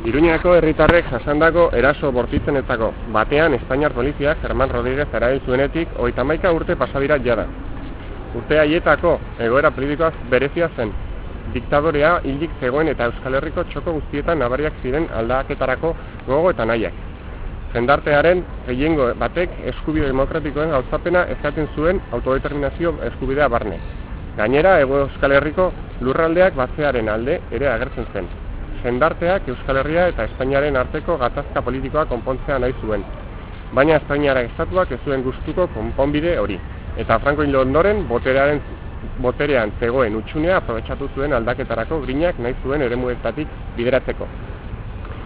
Iruñako herritarrek jasandako eraso bortitzenetako batean Espainiar poliziak Germán Rodríguez erail zuenetik hogeita hamaika urte pasabira jada. Urte haietako egoera politikoaz berezia zen. Diktadorea hildik zegoen eta Euskal Herriko txoko guztietan nabariak ziren aldaketarako gogo eta nahiak. Jendartearen gehiengo batek eskubide demokratikoen gauzapena eskatzen zuen autodeterminazio eskubidea barne. Gainera, Ego Euskal Herriko lurraldeak batzearen alde ere agertzen zen jendarteak Euskal Herria eta Espainiaren arteko gatazka politikoa konpontzea nahi zuen. Baina Espainiara estatuak ez zuen gustuko konponbide hori. Eta Franco hil ondoren boterearen boterean zegoen utxunea aprobetsatu zuen aldaketarako grinak nahi zuen eremuetatik bideratzeko.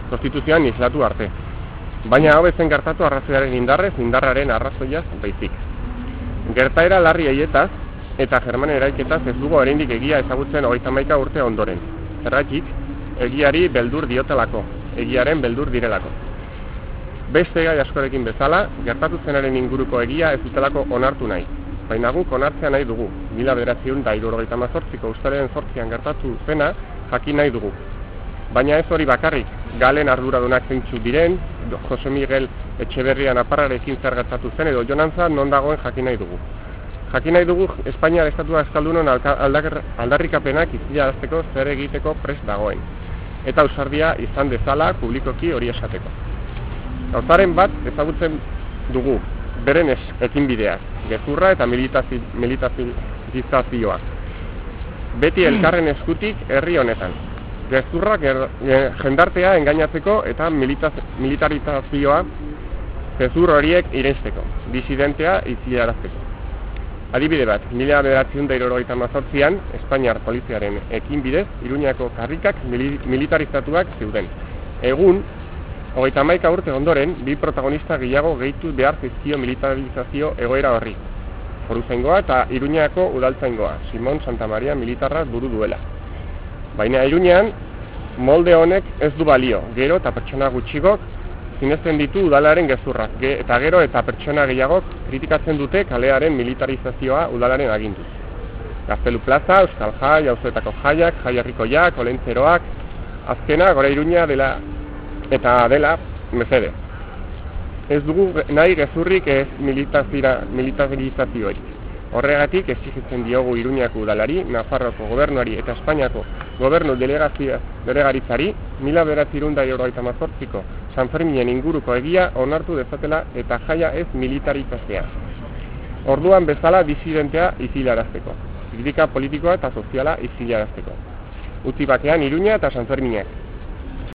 Konstituzioan islatu arte. Baina hau ezen gertatu arrazoiaren indarrez, indarraren arrazoiaz baizik. Gertaera larri eietaz eta Germanen eraiketaz ez dugu oraindik egia ezagutzen hogeita urte ondoren. Zerratik, egiari beldur diotelako, egiaren beldur direlako. Beste gai askorekin bezala, gertatu zenaren inguruko egia ez dutelako onartu nahi. Baina guk onartzea nahi dugu, mila bederatziun da irurogeita mazortziko ustaren zortzian gertatu zena jakin nahi dugu. Baina ez hori bakarrik, galen arduradunak zeintzu diren, Jose Miguel Etxeberrian aparrarekin zer gertatu zen edo jonantza non dagoen jakin nahi dugu. Jakin nahi dugu Espainia estatua eskaldunon aldarrikapenak izilarazteko zer egiteko prest dagoen eta ausardia izan dezala publikoki hori esateko. Gauzaren bat ezagutzen dugu, beren ez, ekin bideak, gezurra eta militazioa. Beti elkarren eskutik herri honetan. Gezurrak jendartea engainatzeko eta militarizazioa gezur horiek irenzteko, disidentea izilarazteko. Adibide bat, mila bederatzen da irorogeita mazortzian, Espainiar poliziaren ekin bidez, Iruñako karrikak militarizatuak zeuden. Egun, hogeita maika urte ondoren, bi protagonista gehiago gehitu behar zizkio militarizazio egoera horri. Foruzaingoa eta Iruñako udaltzaingoa, Simon Santa Maria militarra buru duela. Baina Iruñean, molde honek ez du balio, gero eta pertsona gutxigok zinezten ditu udalaren gezurrak, eta gero eta pertsona gehiagok kritikatzen dute kalearen militarizazioa udalaren aginduz. Gaztelu plaza, Euskal Jai, Auzoetako Jaiak, Jaiarrikoiak, Olentzeroak, azkena, gora iruña dela eta dela mezede. Ez dugu nahi gezurrik ez militarizazioik. Horregatik exigitzen diogu Iruñako udalari, Nafarroko gobernuari eta Espainiako gobernu delegazia delegaritzari, mila beratzirunda eta mazortziko San Ferminen inguruko egia onartu dezatela eta jaia ez militarizaztea. Orduan bezala disidentea izilarazteko, kritika politikoa eta soziala izilarazteko. Utzi bakean Iruña eta San Ferminek,